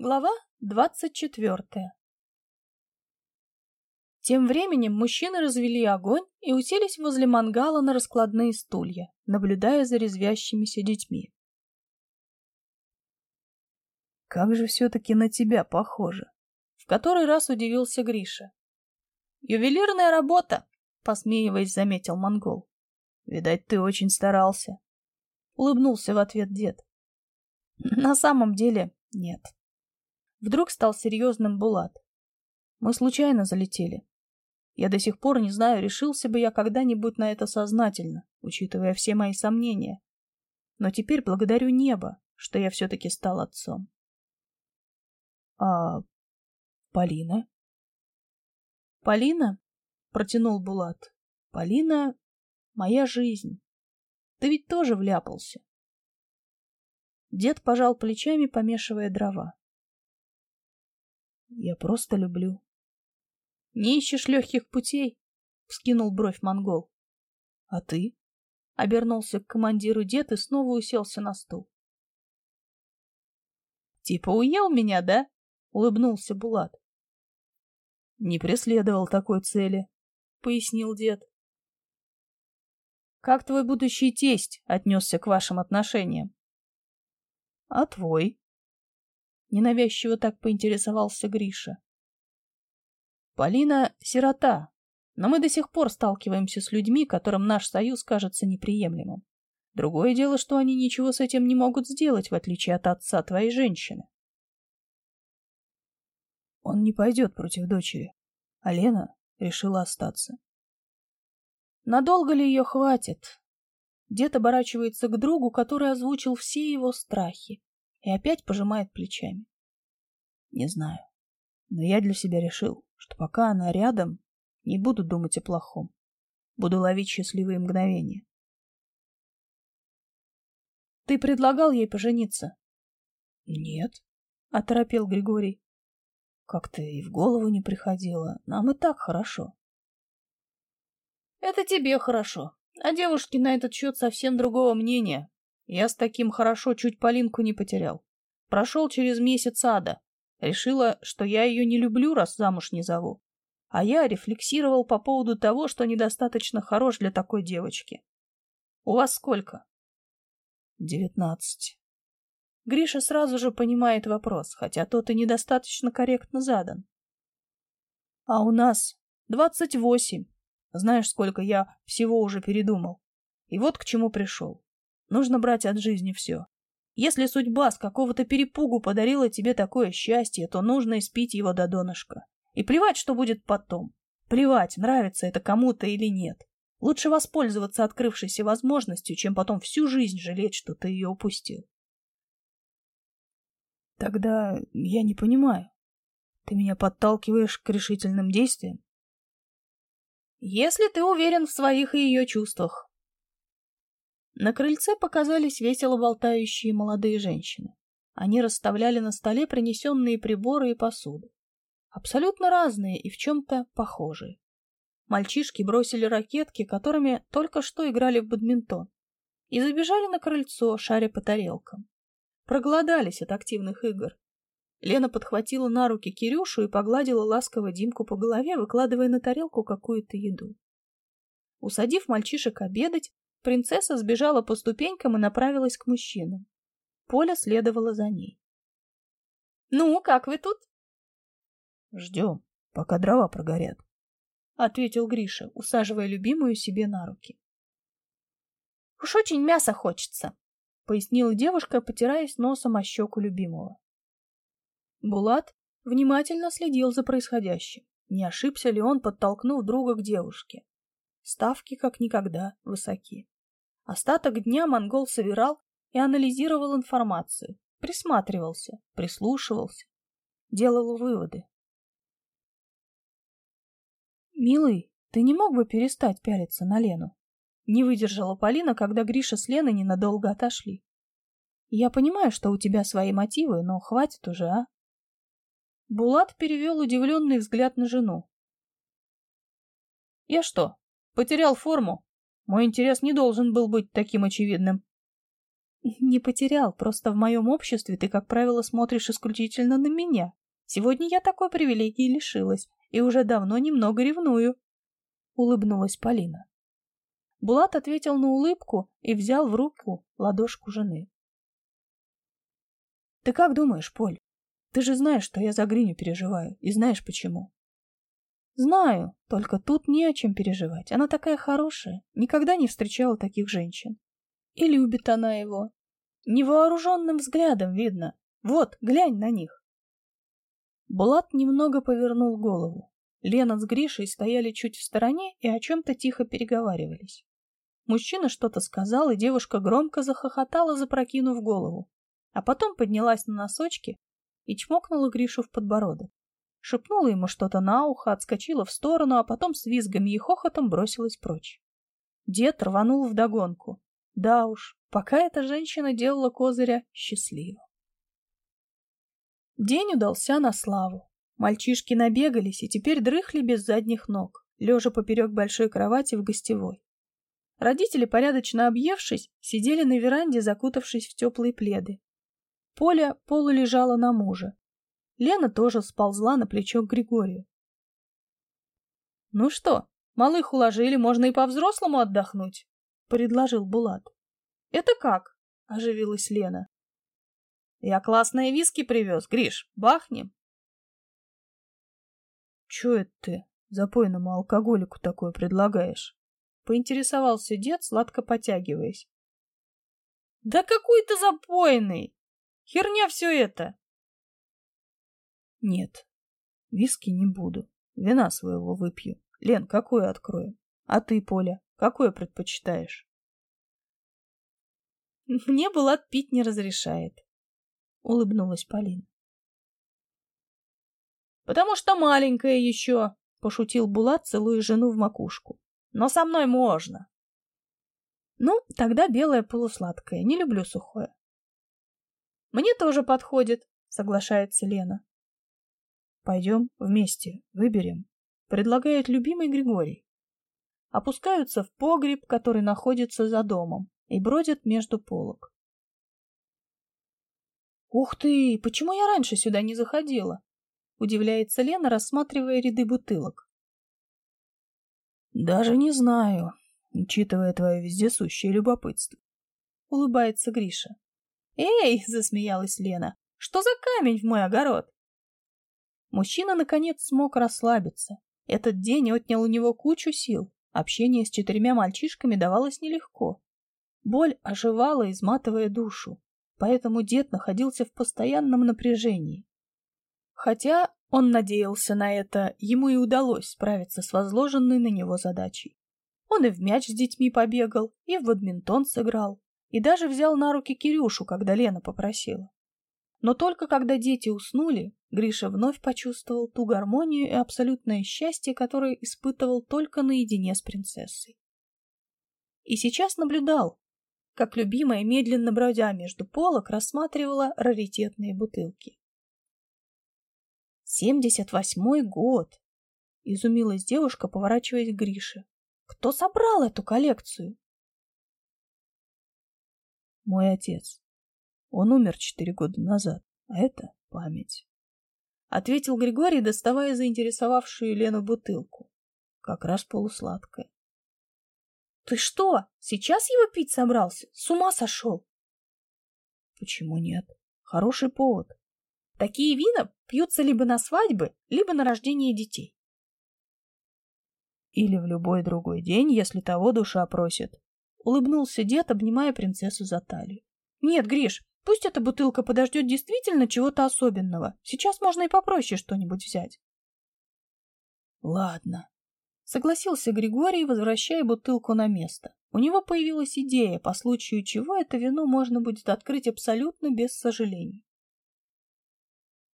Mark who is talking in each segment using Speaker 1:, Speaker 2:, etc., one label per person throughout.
Speaker 1: Глава двадцать четвертая Тем временем мужчины развели огонь и уселись возле мангала на раскладные стулья, наблюдая за резвящимися детьми.
Speaker 2: «Как же все-таки на тебя похоже!»
Speaker 1: В который раз удивился Гриша. «Ювелирная работа!» — посмеиваясь, заметил монгол.
Speaker 2: «Видать, ты очень старался!» — улыбнулся в ответ дед.
Speaker 1: «На самом деле нет». Вдруг стал серьезным Булат. Мы случайно залетели. Я до сих пор не знаю, решился бы я когда-нибудь на это сознательно, учитывая все мои сомнения. Но теперь благодарю небо, что я все-таки стал отцом.
Speaker 2: А Полина?
Speaker 1: Полина? Протянул Булат. Полина — моя жизнь. Ты ведь тоже вляпался. Дед пожал плечами, помешивая дрова.
Speaker 2: Я просто люблю.
Speaker 1: Не ищешь легких путей? Вскинул бровь монгол.
Speaker 2: А ты?
Speaker 1: Обернулся к командиру дед и снова уселся на стул. Типа уел меня, да? Улыбнулся Булат.
Speaker 2: Не преследовал такой цели, пояснил дед.
Speaker 1: Как твой будущий тесть отнесся к вашим отношениям?
Speaker 2: А твой?
Speaker 1: Ненавязчиво так поинтересовался Гриша. Полина — сирота, но мы до сих пор сталкиваемся с людьми, которым наш союз кажется неприемлемым. Другое дело, что они ничего с этим не могут сделать, в отличие от отца твоей женщины.
Speaker 2: Он не пойдет против дочери, а Лена решила остаться.
Speaker 1: Надолго ли ее хватит? Дед оборачивается к другу, который озвучил все его страхи, и опять пожимает плечами.
Speaker 2: Не знаю, но я для себя решил, что пока она рядом, не буду думать о плохом. Буду ловить счастливые мгновения.
Speaker 1: Ты предлагал ей пожениться?
Speaker 2: Нет, —
Speaker 1: оторопел Григорий.
Speaker 2: Как-то и в голову не приходило. Нам и так хорошо.
Speaker 1: Это тебе хорошо. А девушки на этот счет совсем другого мнения. Я с таким хорошо чуть Полинку не потерял. Прошел через месяц ада. Решила, что я ее не люблю, раз замуж не зову. А я рефлексировал по поводу того, что недостаточно хорош для такой девочки. У вас сколько?
Speaker 2: Девятнадцать.
Speaker 1: Гриша сразу же понимает вопрос, хотя тот и недостаточно корректно задан. А у нас двадцать восемь. Знаешь, сколько я всего уже передумал. И вот к чему пришел. Нужно брать от жизни все. Если судьба с какого-то перепугу подарила тебе такое счастье, то нужно испить его до донышка. И плевать, что будет потом. Плевать, нравится это кому-то или нет. Лучше воспользоваться открывшейся возможностью, чем потом всю жизнь жалеть, что ты ее упустил.
Speaker 2: Тогда я не понимаю. Ты меня подталкиваешь к решительным действиям?
Speaker 1: Если ты уверен в своих и ее чувствах, на крыльце показались весело болтающие молодые женщины. Они расставляли на столе принесенные приборы и посуду. Абсолютно разные и в чем-то похожие. Мальчишки бросили ракетки, которыми только что играли в бадминтон, и забежали на крыльцо, шаря по тарелкам. Проголодались от активных игр. Лена подхватила на руки Кирюшу и погладила ласково Димку по голове, выкладывая на тарелку какую-то еду. Усадив мальчишек обедать, Принцесса сбежала по ступенькам и направилась к мужчинам. Поля следовала за ней. «Ну, как вы тут?»
Speaker 2: «Ждем, пока дрова прогорят», —
Speaker 1: ответил Гриша, усаживая любимую себе на руки. «Уж очень мяса хочется», — пояснила девушка, потираясь носом о щеку любимого. Булат внимательно следил за происходящим. Не ошибся ли он, подтолкнув друга к девушке? Ставки как никогда высоки. Остаток дня монгол собирал и анализировал информацию, присматривался, прислушивался, делал выводы. «Милый, ты не мог бы перестать пялиться на Лену?» Не выдержала Полина, когда Гриша с Леной ненадолго отошли. «Я понимаю, что у тебя свои мотивы, но хватит уже, а?» Булат перевел удивленный взгляд на жену. «Я что, Потерял форму. Мой интерес не должен был быть таким очевидным. Не потерял, просто в моем обществе ты, как правило, смотришь исключительно на меня. Сегодня я такой привилегии лишилась и уже давно немного ревную. Улыбнулась Полина. Булат ответил на улыбку и взял в руку ладошку жены.
Speaker 2: Ты как думаешь, Поль? Ты же знаешь, что я за Гриню переживаю, и знаешь почему.
Speaker 1: Знаю, только тут не о чем переживать. Она такая хорошая, никогда не встречала таких женщин. И любит она его. Невооруженным взглядом видно. Вот, глянь на них. Булат немного повернул голову. Лена с Гришей стояли чуть в стороне и о чем-то тихо переговаривались. Мужчина что-то сказал, и девушка громко захохотала, запрокинув голову. А потом поднялась на носочки и чмокнула Гришу в подбородок шепнула ему что-то на ухо, отскочила в сторону, а потом с визгами и хохотом бросилась прочь. Дед рванул вдогонку. Да уж, пока эта женщина делала козыря счастливо. День удался на славу. Мальчишки набегались и теперь дрыхли без задних ног, лежа поперек большой кровати в гостевой. Родители, порядочно объевшись, сидели на веранде, закутавшись в теплые пледы. Поля полулежала на мужа, Лена тоже сползла на плечо к Григорию. «Ну что, малых уложили, можно и по-взрослому отдохнуть», — предложил Булат. «Это как?» — оживилась Лена. «Я классные виски привез, Гриш, бахнем?»
Speaker 2: «Чё это ты запойному алкоголику такое предлагаешь?» — поинтересовался дед, сладко потягиваясь.
Speaker 1: «Да какой ты запойный! Херня все это!
Speaker 2: Нет, виски не буду. Вина своего выпью. Лен, какое откроем? А ты, Поля, какое предпочитаешь?
Speaker 1: Мне Булат пить не разрешает. Улыбнулась Полина. Потому что маленькая еще, пошутил Булат, целуя жену в макушку. Но со мной можно. Ну, тогда белое полусладкое, не люблю сухое. Мне тоже подходит, соглашается Лена.
Speaker 2: Пойдем вместе, выберем, предлагает любимый Григорий.
Speaker 1: Опускаются в погреб, который находится за домом, и бродят между полок. Ух ты, почему я раньше сюда не заходила? Удивляется Лена, рассматривая ряды бутылок.
Speaker 2: Даже не знаю, учитывая твое вездесущее любопытство.
Speaker 1: Улыбается Гриша. Эй, засмеялась Лена, что за камень в мой огород? Мужчина, наконец, смог расслабиться. Этот день отнял у него кучу сил. Общение с четырьмя мальчишками давалось нелегко. Боль оживала, изматывая душу. Поэтому дед находился в постоянном напряжении. Хотя он надеялся на это, ему и удалось справиться с возложенной на него задачей. Он и в мяч с детьми побегал, и в бадминтон сыграл, и даже взял на руки Кирюшу, когда Лена попросила. Но только когда дети уснули, Гриша вновь почувствовал ту гармонию и абсолютное счастье, которое испытывал только наедине с принцессой. И сейчас наблюдал, как любимая, медленно бродя между полок, рассматривала раритетные бутылки. «Семьдесят восьмой год!» — изумилась девушка, поворачиваясь к Грише. «Кто собрал эту коллекцию?»
Speaker 2: «Мой отец. Он умер четыре года назад, а это память».
Speaker 1: — ответил Григорий, доставая заинтересовавшую Лену бутылку. Как раз полусладкая. — Ты что, сейчас его пить собрался? С ума сошел?
Speaker 2: — Почему нет? Хороший повод.
Speaker 1: Такие вина пьются либо на свадьбы, либо на рождение детей.
Speaker 2: Или в любой другой день, если того душа просит. Улыбнулся дед, обнимая принцессу за талию.
Speaker 1: Нет, Гриш, Пусть эта бутылка подождет действительно чего-то особенного. Сейчас можно и попроще что-нибудь взять.
Speaker 2: Ладно.
Speaker 1: Согласился Григорий, возвращая бутылку на место. У него появилась идея, по случаю чего это вино можно будет открыть абсолютно без сожалений.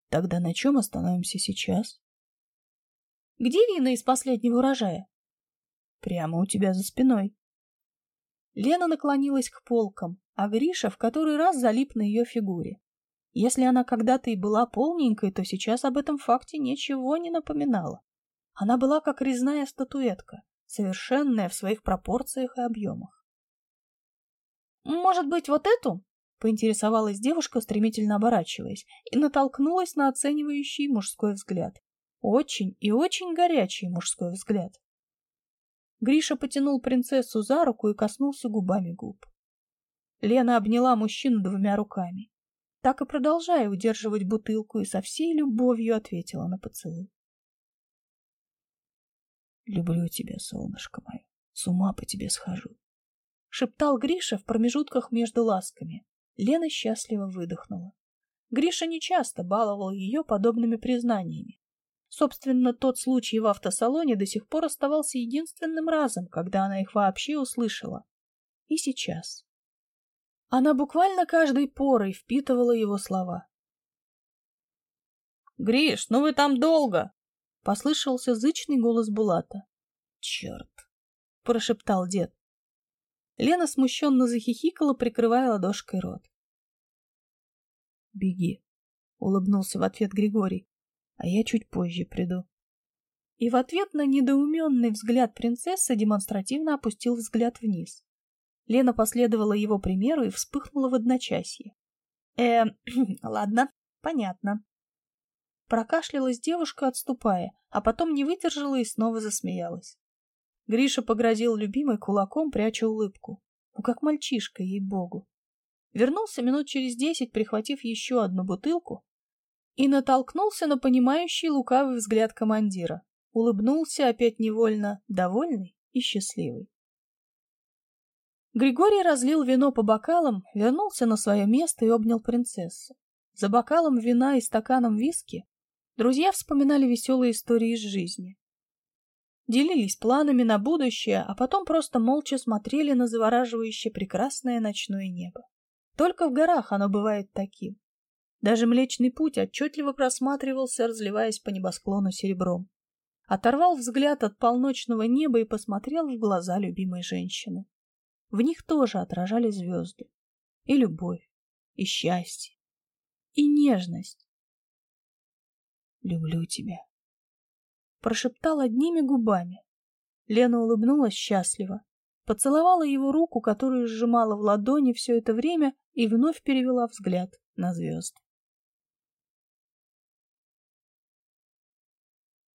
Speaker 2: Тогда на чем остановимся сейчас?
Speaker 1: Где вина из последнего урожая?
Speaker 2: Прямо у тебя за спиной.
Speaker 1: Лена наклонилась к полкам, а Гриша в который раз залип на ее фигуре. Если она когда-то и была полненькой, то сейчас об этом факте ничего не напоминала. Она была как резная статуэтка, совершенная в своих пропорциях и объемах. «Может быть, вот эту?» Поинтересовалась девушка, стремительно оборачиваясь, и натолкнулась на оценивающий мужской взгляд. Очень и очень горячий мужской взгляд. Гриша потянул принцессу за руку и коснулся губами губ. Лена обняла мужчину двумя руками, так и продолжая удерживать бутылку, и со всей любовью ответила на поцелуй.
Speaker 2: «Люблю тебя, солнышко мое, с ума по тебе схожу», —
Speaker 1: шептал Гриша в промежутках между ласками. Лена счастливо выдохнула. Гриша нечасто баловал ее подобными признаниями. Собственно, тот случай в автосалоне до сих пор оставался единственным разом, когда она их вообще услышала. И сейчас. Она буквально каждой порой впитывала его слова. «Гриш, ну вы там долго!» — послышался зычный голос Булата.
Speaker 2: «Черт!»
Speaker 1: — прошептал дед. Лена смущенно захихикала, прикрывая ладошкой рот.
Speaker 2: «Беги», — улыбнулся в ответ Григорий, — «а я чуть позже приду».
Speaker 1: И в ответ на недоуменный взгляд принцессы демонстративно опустил взгляд вниз. Лена последовала его примеру и вспыхнула в одночасье. э ладно, понятно». Прокашлялась девушка, отступая, а потом не выдержала и снова засмеялась. Гриша погрозил любимой кулаком, пряча улыбку. Ну, как мальчишка, ей-богу. Вернулся минут через десять, прихватив еще одну бутылку, и натолкнулся на понимающий лукавый взгляд командира. Улыбнулся опять невольно, довольный и счастливый. Григорий разлил вино по бокалам, вернулся на свое место и обнял принцессу. За бокалом вина и стаканом виски друзья вспоминали веселые истории из жизни делились планами на будущее, а потом просто молча смотрели на завораживающее прекрасное ночное небо. Только в горах оно бывает таким. Даже Млечный Путь отчетливо просматривался, разливаясь по небосклону серебром. Оторвал взгляд от полночного неба и посмотрел в глаза любимой женщины. В них тоже отражали звезды. И любовь, и счастье, и нежность.
Speaker 2: «Люблю тебя»,
Speaker 1: прошептал одними губами. Лена улыбнулась счастливо, поцеловала его руку, которую сжимала в ладони все это время, и вновь перевела взгляд на звезды.